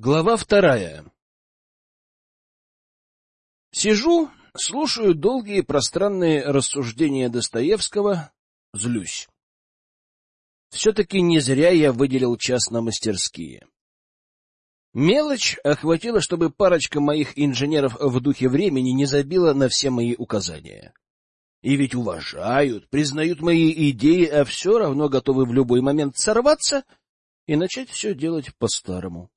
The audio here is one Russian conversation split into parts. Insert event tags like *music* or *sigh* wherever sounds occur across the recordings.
Глава вторая. Сижу, слушаю долгие пространные рассуждения Достоевского, злюсь. Все-таки не зря я выделил час на мастерские. Мелочь охватила, чтобы парочка моих инженеров в духе времени не забила на все мои указания. И ведь уважают, признают мои идеи, а все равно готовы в любой момент сорваться и начать все делать по-старому.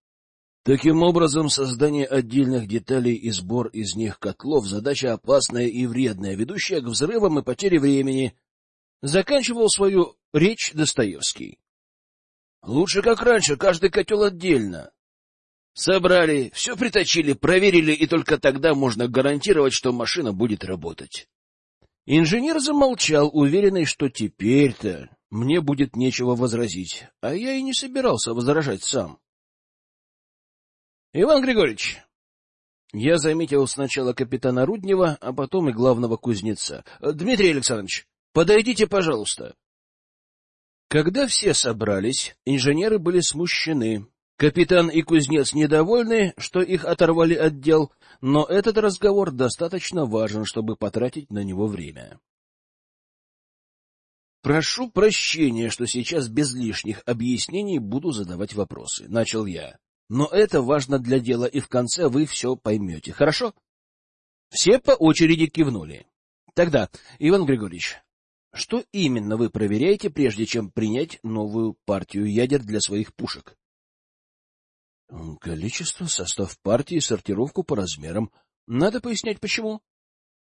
Таким образом, создание отдельных деталей и сбор из них котлов — задача опасная и вредная, ведущая к взрывам и потере времени. Заканчивал свою речь Достоевский. Лучше, как раньше, каждый котел отдельно. Собрали, все приточили, проверили, и только тогда можно гарантировать, что машина будет работать. Инженер замолчал, уверенный, что теперь-то мне будет нечего возразить, а я и не собирался возражать сам. — Иван Григорьевич! Я заметил сначала капитана Руднева, а потом и главного кузнеца. — Дмитрий Александрович, подойдите, пожалуйста. Когда все собрались, инженеры были смущены. Капитан и кузнец недовольны, что их оторвали от дел, но этот разговор достаточно важен, чтобы потратить на него время. «Прошу прощения, что сейчас без лишних объяснений буду задавать вопросы», — начал я. Но это важно для дела, и в конце вы все поймете. Хорошо? Все по очереди кивнули. Тогда, Иван Григорьевич, что именно вы проверяете, прежде чем принять новую партию ядер для своих пушек? Количество, состав партии, сортировку по размерам. Надо пояснять, почему.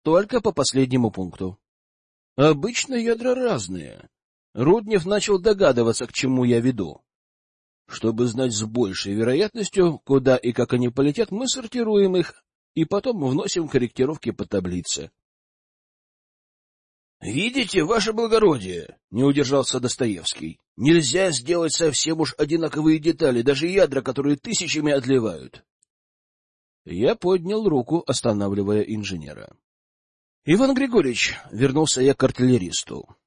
Только по последнему пункту. Обычно ядра разные. Руднев начал догадываться, к чему я веду. Чтобы знать с большей вероятностью, куда и как они полетят, мы сортируем их и потом вносим корректировки по таблице. — Видите, ваше благородие, — не удержался Достоевский, — нельзя сделать совсем уж одинаковые детали, даже ядра, которые тысячами отливают. Я поднял руку, останавливая инженера. — Иван Григорьевич, — вернулся я к артиллеристу, —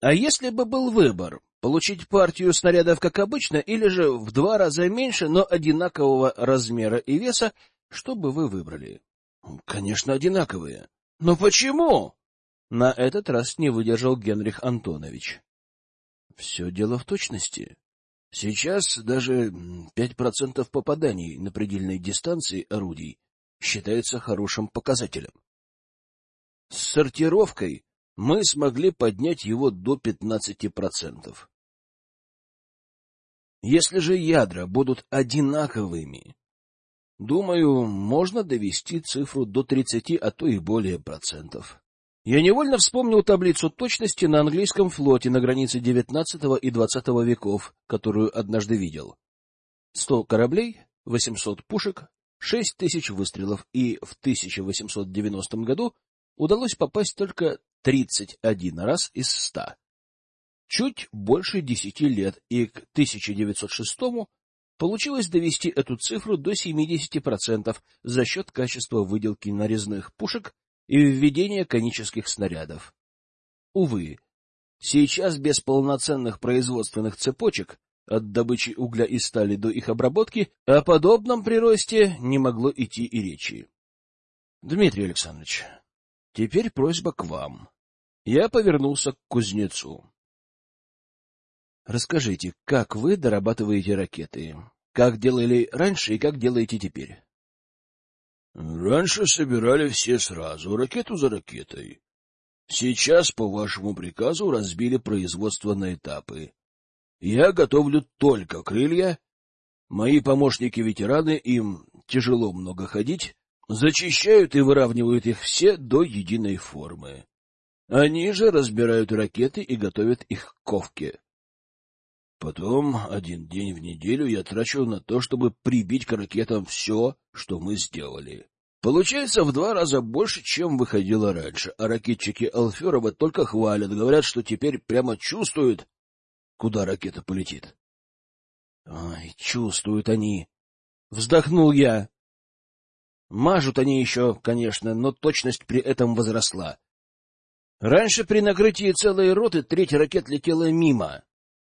а если бы был выбор, Получить партию снарядов, как обычно, или же в два раза меньше, но одинакового размера и веса, что бы вы выбрали? Конечно, одинаковые. Но почему? На этот раз не выдержал Генрих Антонович. Все дело в точности. Сейчас даже пять процентов попаданий на предельной дистанции орудий считается хорошим показателем. С сортировкой мы смогли поднять его до 15%. Если же ядра будут одинаковыми, думаю, можно довести цифру до 30, а то и более процентов. Я невольно вспомнил таблицу точности на английском флоте на границе XIX и XX веков, которую однажды видел. 100 кораблей, 800 пушек, 6 тысяч выстрелов, и в 1890 году удалось попасть только 31 раз из 100. Чуть больше 10 лет, и к 1906 получилось довести эту цифру до 70% за счет качества выделки нарезных пушек и введения конических снарядов. Увы, сейчас без полноценных производственных цепочек от добычи угля и стали до их обработки, о подобном приросте не могло идти и речи. Дмитрий Александрович, Теперь просьба к вам. Я повернулся к кузнецу. Расскажите, как вы дорабатываете ракеты? Как делали раньше и как делаете теперь? Раньше собирали все сразу, ракету за ракетой. Сейчас, по вашему приказу, разбили производство на этапы. Я готовлю только крылья. Мои помощники-ветераны, им тяжело много ходить, зачищают и выравнивают их все до единой формы. Они же разбирают ракеты и готовят их к ковке. Потом один день в неделю я трачу на то, чтобы прибить к ракетам все, что мы сделали. Получается в два раза больше, чем выходило раньше, а ракетчики Алферова только хвалят, говорят, что теперь прямо чувствуют, куда ракета полетит. — Ой, чувствуют они! — вздохнул я. Мажут они еще, конечно, но точность при этом возросла. Раньше при накрытии целой роты треть ракет летела мимо.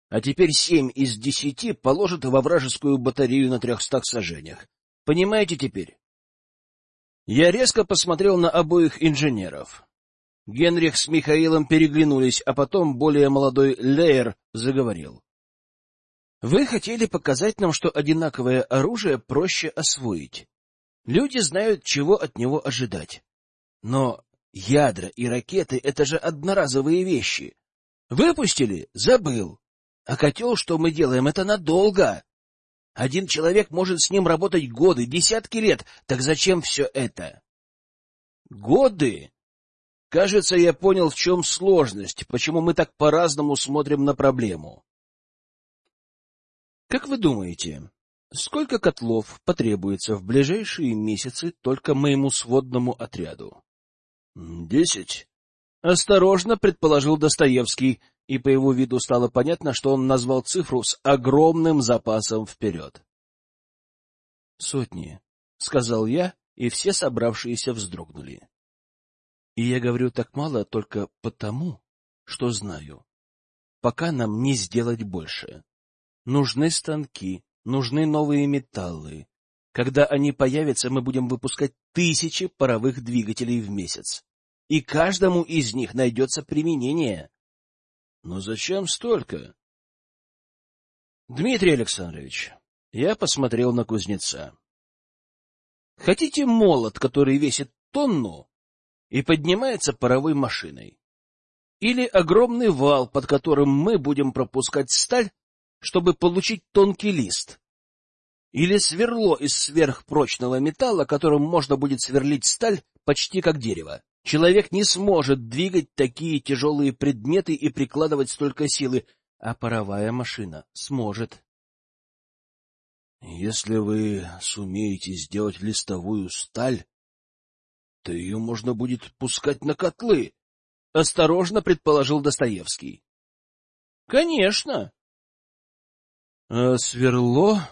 а теперь семь из десяти положат во вражескую батарею на трехстах сажениях. Понимаете теперь? Я резко посмотрел на обоих инженеров. Генрих с Михаилом переглянулись, а потом более молодой Лейер заговорил. — Вы хотели показать нам, что одинаковое оружие проще освоить. Люди знают, чего от него ожидать. Но ядра и ракеты — это же одноразовые вещи. Выпустили — забыл. А котел, что мы делаем, это надолго. Один человек может с ним работать годы, десятки лет. Так зачем все это? Годы? Кажется, я понял, в чем сложность, почему мы так по-разному смотрим на проблему. Как вы думаете, сколько котлов потребуется в ближайшие месяцы только моему сводному отряду? Десять. Осторожно, предположил Достоевский, и по его виду стало понятно, что он назвал цифру с огромным запасом вперед. Сотни, сказал я, и все собравшиеся вздрогнули. И я говорю так мало только потому, что знаю. Пока нам не сделать больше. Нужны станки, нужны новые металлы. Когда они появятся, мы будем выпускать тысячи паровых двигателей в месяц. И каждому из них найдется применение. Но зачем столько? Дмитрий Александрович, я посмотрел на кузнеца. Хотите молот, который весит тонну и поднимается паровой машиной? Или огромный вал, под которым мы будем пропускать сталь, чтобы получить тонкий лист? Или сверло из сверхпрочного металла, которым можно будет сверлить сталь почти как дерево? Человек не сможет двигать такие тяжелые предметы и прикладывать столько силы, а паровая машина сможет. Если вы сумеете сделать листовую сталь, то ее можно будет пускать на котлы, — осторожно предположил Достоевский. — Конечно. А сверло...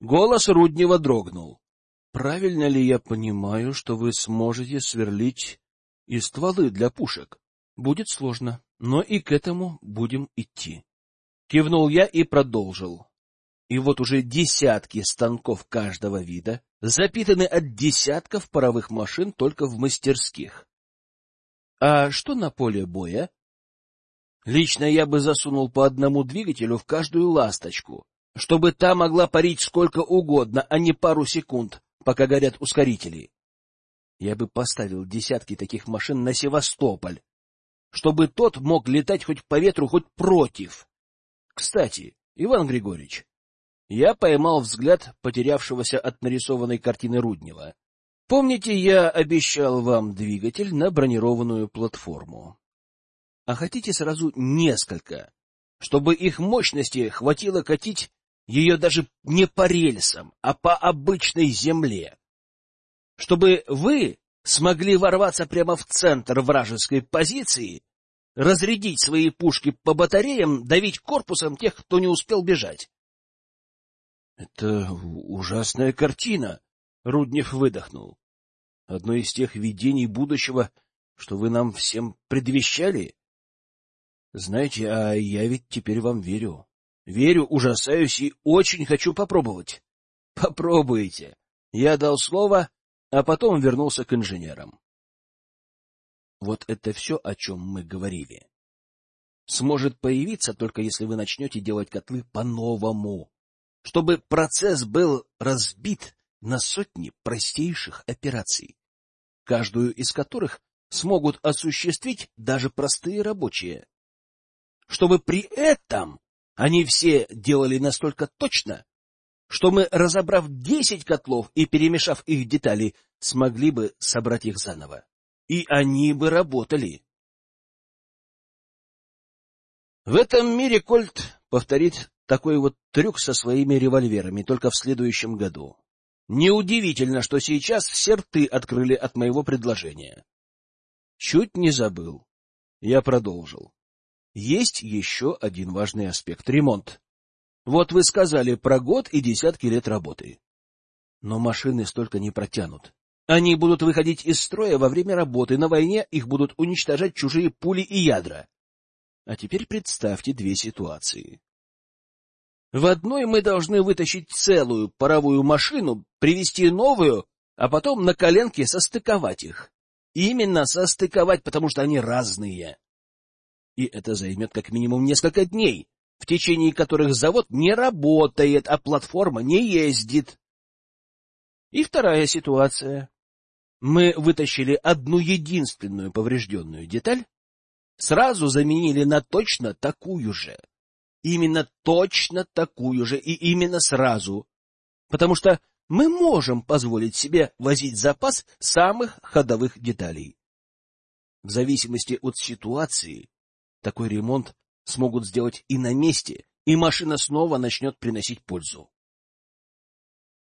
Голос Руднева дрогнул. — Правильно ли я понимаю, что вы сможете сверлить и стволы для пушек? Будет сложно, но и к этому будем идти. Кивнул я и продолжил. И вот уже десятки станков каждого вида запитаны от десятков паровых машин только в мастерских. А что на поле боя? Лично я бы засунул по одному двигателю в каждую ласточку, чтобы та могла парить сколько угодно, а не пару секунд, пока горят ускорители. Я бы поставил десятки таких машин на Севастополь, чтобы тот мог летать хоть по ветру, хоть против. Кстати, Иван Григорьевич, я поймал взгляд потерявшегося от нарисованной картины Руднева. Помните, я обещал вам двигатель на бронированную платформу? А хотите сразу несколько, чтобы их мощности хватило катить ее даже не по рельсам, а по обычной земле? Чтобы вы смогли ворваться прямо в центр вражеской позиции, разрядить свои пушки по батареям, давить корпусом тех, кто не успел бежать? — Это ужасная картина, — Руднев выдохнул. — Одно из тех видений будущего, что вы нам всем предвещали? Знаете, а я ведь теперь вам верю. Верю, ужасаюсь и очень хочу попробовать. *laughs* Попробуйте. Я дал слово, а потом вернулся к инженерам. Вот это все, о чем мы говорили. Сможет появиться только если вы начнете делать котлы по-новому чтобы процесс был разбит на сотни простейших операций, каждую из которых смогут осуществить даже простые рабочие. Чтобы при этом они все делали настолько точно, что мы, разобрав десять котлов и перемешав их детали, смогли бы собрать их заново. И они бы работали. В этом мире Кольт повторит такой вот трюк со своими револьверами только в следующем году. Неудивительно, что сейчас все рты открыли от моего предложения. Чуть не забыл. Я продолжил. Есть еще один важный аспект — ремонт. Вот вы сказали про год и десятки лет работы. Но машины столько не протянут. Они будут выходить из строя во время работы, на войне их будут уничтожать чужие пули и ядра. А теперь представьте две ситуации. В одной мы должны вытащить целую паровую машину, привести новую, а потом на коленке состыковать их. Именно состыковать, потому что они разные. И это займет как минимум несколько дней, в течение которых завод не работает, а платформа не ездит. И вторая ситуация. Мы вытащили одну единственную поврежденную деталь, сразу заменили на точно такую же. Именно точно такую же и именно сразу. Потому что мы можем позволить себе возить запас самых ходовых деталей. В зависимости от ситуации такой ремонт смогут сделать и на месте, и машина снова начнет приносить пользу.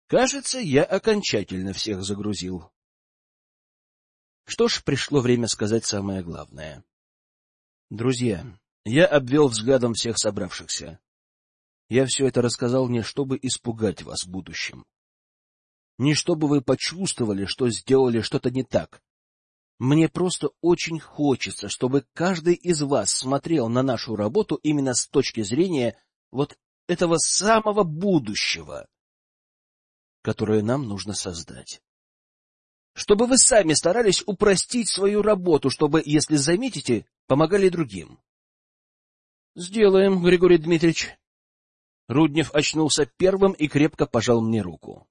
Кажется, я окончательно всех загрузил. Что ж, пришло время сказать самое главное. Друзья, я обвел взглядом всех собравшихся. Я все это рассказал не чтобы испугать вас в будущем не чтобы вы почувствовали, что сделали что-то не так. Мне просто очень хочется, чтобы каждый из вас смотрел на нашу работу именно с точки зрения вот этого самого будущего, которое нам нужно создать. Чтобы вы сами старались упростить свою работу, чтобы, если заметите, помогали другим. — Сделаем, Григорий Дмитриевич. Руднев очнулся первым и крепко пожал мне руку.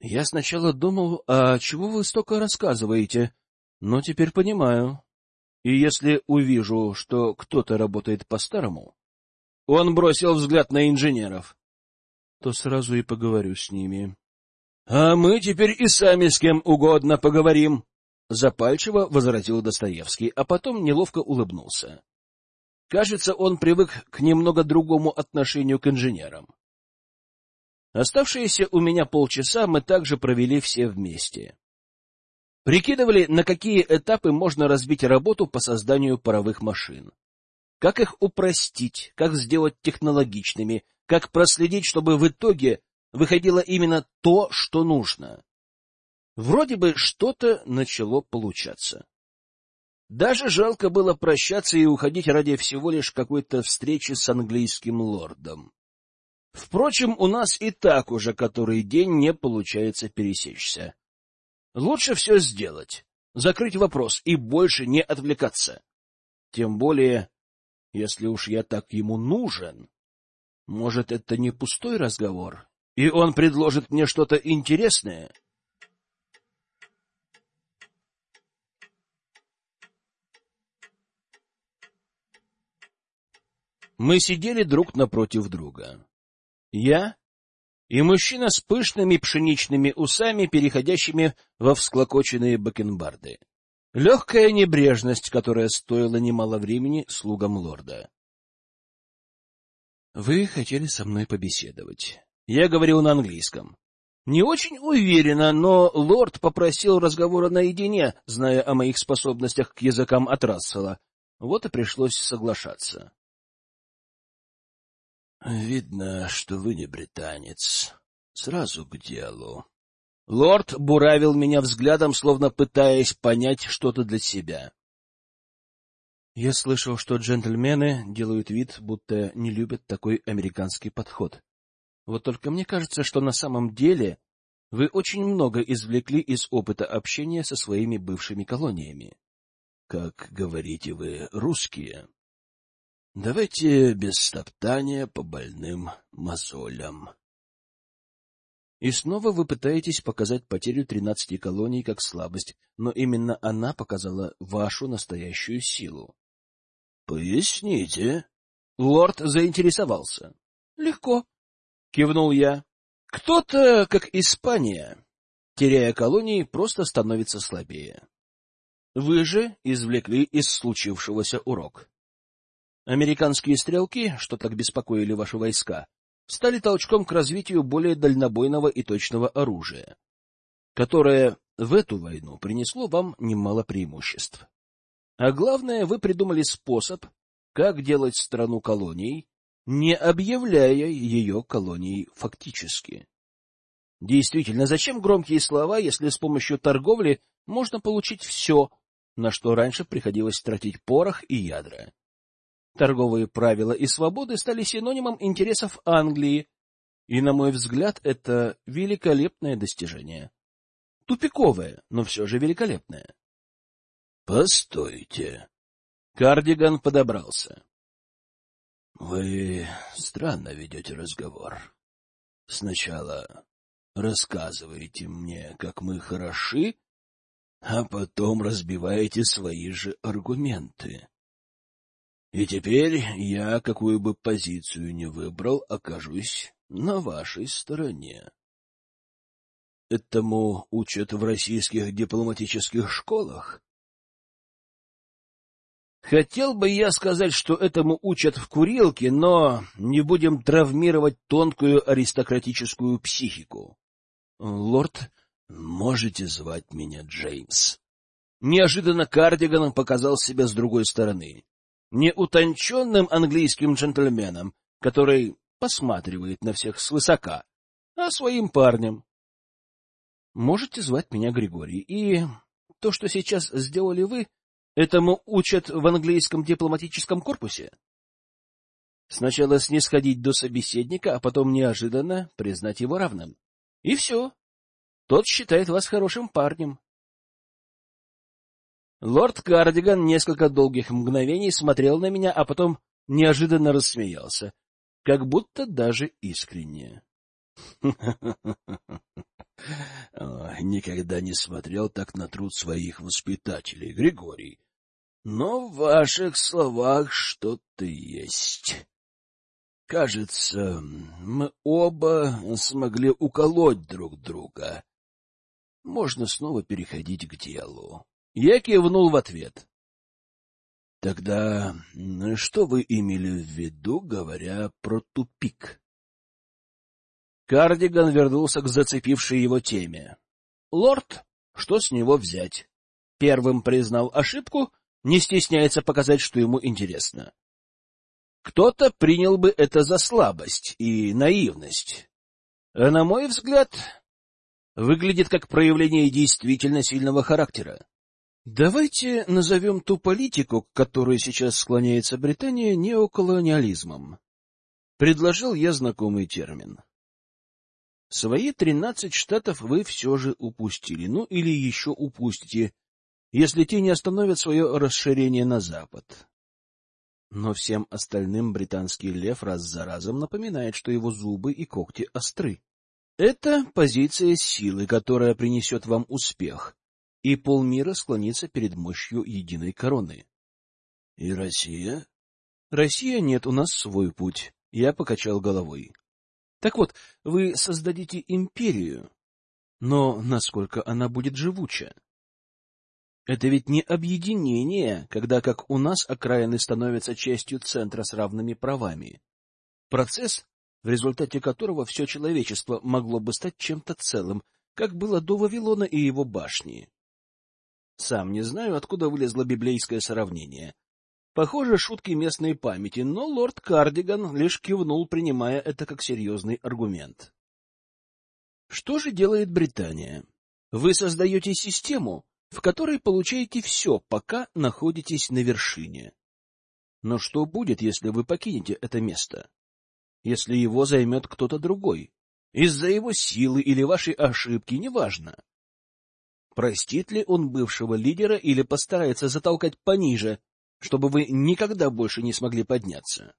Я сначала думал, а чего вы столько рассказываете, но теперь понимаю. И если увижу, что кто-то работает по-старому, он бросил взгляд на инженеров, то сразу и поговорю с ними. — А мы теперь и сами с кем угодно поговорим, — запальчиво возразил Достоевский, а потом неловко улыбнулся. Кажется, он привык к немного другому отношению к инженерам. Оставшиеся у меня полчаса мы также провели все вместе. Прикидывали, на какие этапы можно разбить работу по созданию паровых машин. Как их упростить, как сделать технологичными, как проследить, чтобы в итоге выходило именно то, что нужно. Вроде бы что-то начало получаться. Даже жалко было прощаться и уходить ради всего лишь какой-то встречи с английским лордом. Впрочем, у нас и так уже который день не получается пересечься. Лучше все сделать, закрыть вопрос и больше не отвлекаться. Тем более, если уж я так ему нужен, может, это не пустой разговор, и он предложит мне что-то интересное? Мы сидели друг напротив друга. Я и мужчина с пышными пшеничными усами, переходящими во всклокоченные бакенбарды. Легкая небрежность, которая стоила немало времени слугам лорда. — Вы хотели со мной побеседовать. Я говорил на английском. Не очень уверенно, но лорд попросил разговора наедине, зная о моих способностях к языкам от Рассела. Вот и пришлось соглашаться. Видно, что вы не британец. Сразу к делу. Лорд буравил меня взглядом, словно пытаясь понять что-то для себя. Я слышал, что джентльмены делают вид, будто не любят такой американский подход. Вот только мне кажется, что на самом деле вы очень много извлекли из опыта общения со своими бывшими колониями. Как говорите вы, русские? Давайте без стоптания по больным мозолям. И снова вы пытаетесь показать потерю тринадцати колоний как слабость, но именно она показала вашу настоящую силу. — Поясните. Лорд заинтересовался. — Легко, — кивнул я. — Кто-то, как Испания, теряя колонии, просто становится слабее. Вы же извлекли из случившегося урок. Американские стрелки, что так беспокоили ваши войска, стали толчком к развитию более дальнобойного и точного оружия, которое в эту войну принесло вам немало преимуществ. А главное, вы придумали способ, как делать страну колонией, не объявляя ее колонией фактически. Действительно, зачем громкие слова, если с помощью торговли можно получить все, на что раньше приходилось тратить порох и ядра? Торговые правила и свободы стали синонимом интересов Англии, и, на мой взгляд, это великолепное достижение. Тупиковое, но все же великолепное. — Постойте. Кардиган подобрался. — Вы странно ведете разговор. Сначала рассказываете мне, как мы хороши, а потом разбиваете свои же аргументы. И теперь я, какую бы позицию ни выбрал, окажусь на вашей стороне. Этому учат в российских дипломатических школах? Хотел бы я сказать, что этому учат в курилке, но не будем травмировать тонкую аристократическую психику. Лорд, можете звать меня Джеймс. Неожиданно Кардиган показал себя с другой стороны. Неутонченным английским джентльменом, который посматривает на всех свысока, а своим парнем. Можете звать меня Григорий. И то, что сейчас сделали вы, этому учат в английском дипломатическом корпусе? Сначала снисходить до собеседника, а потом неожиданно признать его равным. И все. Тот считает вас хорошим парнем. Лорд Кардиган несколько долгих мгновений смотрел на меня, а потом неожиданно рассмеялся как будто даже искренне. Никогда не смотрел так на труд своих воспитателей, Григорий. Но в ваших словах что-то есть. Кажется, мы оба смогли уколоть друг друга. Можно снова переходить к делу. Я кивнул в ответ. Тогда что вы имели в виду, говоря про тупик? Кардиган вернулся к зацепившей его теме. Лорд, что с него взять? Первым признал ошибку, не стесняется показать, что ему интересно. Кто-то принял бы это за слабость и наивность. А на мой взгляд, выглядит как проявление действительно сильного характера. Давайте назовем ту политику, к которой сейчас склоняется Британия, неоколониализмом. Предложил я знакомый термин. Свои тринадцать штатов вы все же упустили, ну или еще упустите, если те не остановят свое расширение на запад. Но всем остальным британский лев раз за разом напоминает, что его зубы и когти остры. Это позиция силы, которая принесет вам успех, и полмира склонится перед мощью единой короны. — И Россия? — Россия нет, у нас свой путь. Я покачал головой. — Так вот, вы создадите империю, но насколько она будет живуча? Это ведь не объединение, когда, как у нас, окраины становятся частью центра с равными правами. Процесс, в результате которого все человечество могло бы стать чем-то целым, как было до Вавилона и его башни. Сам не знаю, откуда вылезло библейское сравнение. Похоже, шутки местной памяти, но лорд Кардиган лишь кивнул, принимая это как серьезный аргумент. Что же делает Британия? Вы создаете систему, в которой получаете все, пока находитесь на вершине. Но что будет, если вы покинете это место? Если его займет кто-то другой? Из-за его силы или вашей ошибки, неважно. Простит ли он бывшего лидера или постарается затолкать пониже, чтобы вы никогда больше не смогли подняться?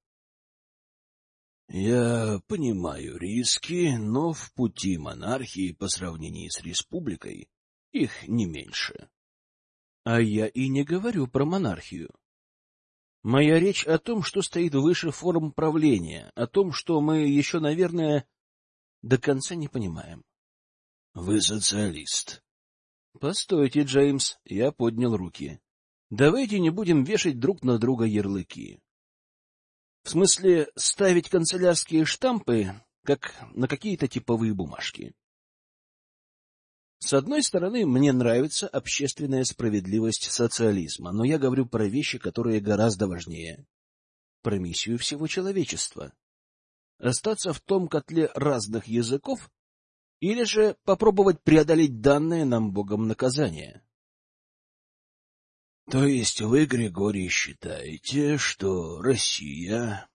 Я понимаю риски, но в пути монархии по сравнению с республикой их не меньше. А я и не говорю про монархию. Моя речь о том, что стоит выше форм правления, о том, что мы еще, наверное, до конца не понимаем. Вы социалист. Постойте, Джеймс, я поднял руки. Давайте не будем вешать друг на друга ярлыки. В смысле, ставить канцелярские штампы, как на какие-то типовые бумажки. С одной стороны, мне нравится общественная справедливость социализма, но я говорю про вещи, которые гораздо важнее. Про миссию всего человечества. Остаться в том котле разных языков или же попробовать преодолеть данное нам Богом наказание. — То есть вы, Григорий, считаете, что Россия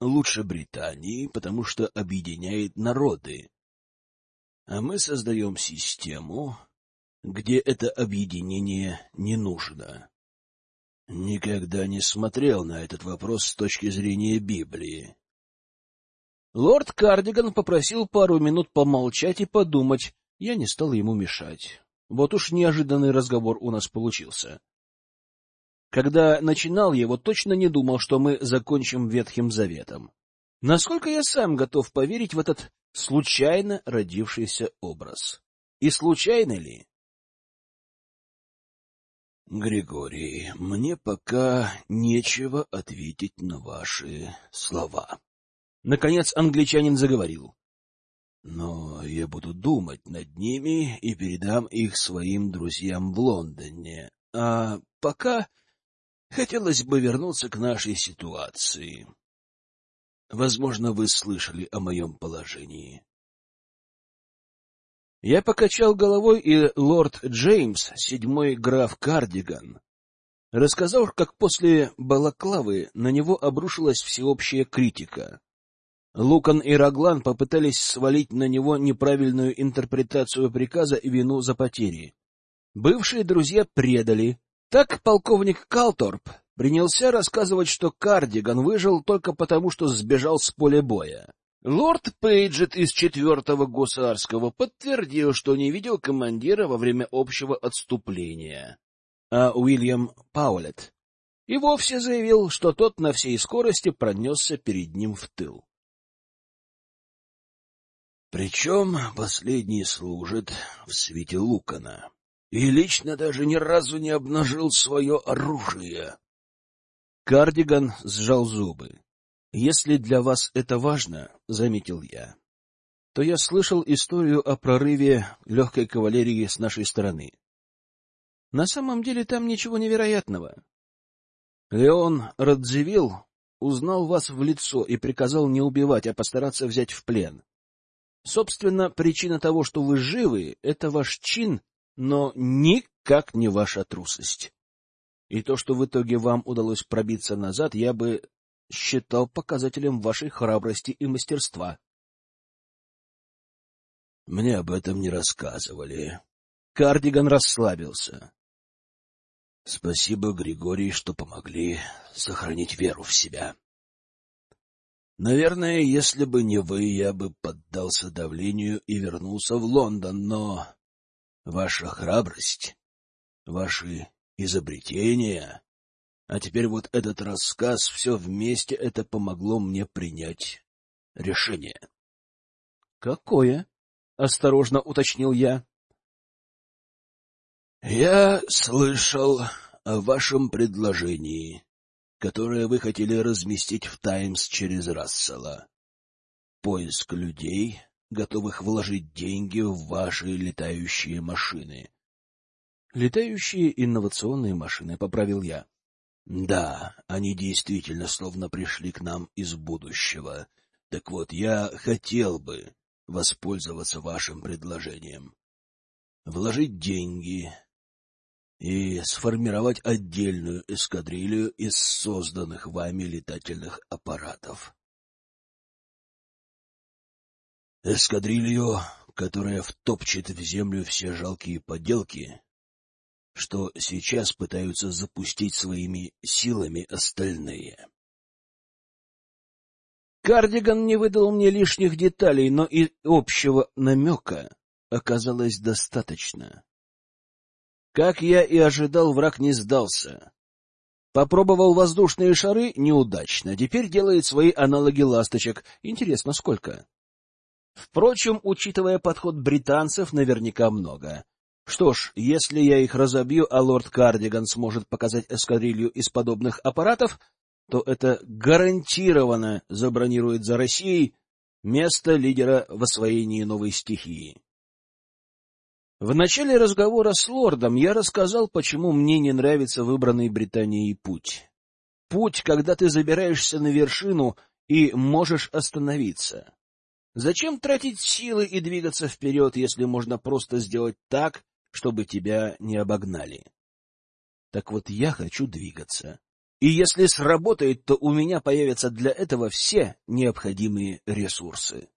лучше Британии, потому что объединяет народы, а мы создаем систему, где это объединение не нужно? Никогда не смотрел на этот вопрос с точки зрения Библии. Лорд Кардиган попросил пару минут помолчать и подумать. Я не стал ему мешать. Вот уж неожиданный разговор у нас получился. Когда начинал его, точно не думал, что мы закончим Ветхим Заветом. Насколько я сам готов поверить в этот случайно родившийся образ? И случайно ли? Григорий, мне пока нечего ответить на ваши слова. Наконец англичанин заговорил. Но я буду думать над ними и передам их своим друзьям в Лондоне. А пока хотелось бы вернуться к нашей ситуации. Возможно, вы слышали о моем положении. Я покачал головой, и лорд Джеймс, седьмой граф Кардиган, рассказал, как после Балаклавы на него обрушилась всеобщая критика. Лукан и Раглан попытались свалить на него неправильную интерпретацию приказа и вину за потери. Бывшие друзья предали. Так полковник Калторп принялся рассказывать, что Кардиган выжил только потому, что сбежал с поля боя. Лорд Пейджет из четвертого гусарского подтвердил, что не видел командира во время общего отступления. А Уильям Паулет и вовсе заявил, что тот на всей скорости пронесся перед ним в тыл. Причем последний служит в свете Лукана и лично даже ни разу не обнажил свое оружие. Кардиган сжал зубы. — Если для вас это важно, — заметил я, — то я слышал историю о прорыве легкой кавалерии с нашей стороны. На самом деле там ничего невероятного. Леон Радзивилл узнал вас в лицо и приказал не убивать, а постараться взять в плен. Собственно, причина того, что вы живы, — это ваш чин, но никак не ваша трусость. И то, что в итоге вам удалось пробиться назад, я бы считал показателем вашей храбрости и мастерства. Мне об этом не рассказывали. Кардиган расслабился. Спасибо, Григорий, что помогли сохранить веру в себя. Наверное, если бы не вы, я бы поддался давлению и вернулся в Лондон, но ваша храбрость, ваши изобретения, а теперь вот этот рассказ, все вместе это помогло мне принять решение. — Какое? — осторожно уточнил я. — Я слышал о вашем предложении которое вы хотели разместить в «Таймс» через Рассела. Поиск людей, готовых вложить деньги в ваши летающие машины. «Летающие инновационные машины», — поправил я. «Да, они действительно словно пришли к нам из будущего. Так вот, я хотел бы воспользоваться вашим предложением. Вложить деньги, и сформировать отдельную эскадрилью из созданных вами летательных аппаратов. Эскадрилью, которая втопчет в землю все жалкие поделки, что сейчас пытаются запустить своими силами остальные. Кардиган не выдал мне лишних деталей, но и общего намека оказалось достаточно. Как я и ожидал, враг не сдался. Попробовал воздушные шары — неудачно. Теперь делает свои аналоги ласточек. Интересно, сколько? Впрочем, учитывая подход британцев, наверняка много. Что ж, если я их разобью, а лорд Кардиган сможет показать эскадрилью из подобных аппаратов, то это гарантированно забронирует за Россией место лидера в освоении новой стихии. В начале разговора с лордом я рассказал, почему мне не нравится выбранный Британией путь. Путь, когда ты забираешься на вершину и можешь остановиться. Зачем тратить силы и двигаться вперед, если можно просто сделать так, чтобы тебя не обогнали? Так вот, я хочу двигаться. И если сработает, то у меня появятся для этого все необходимые ресурсы.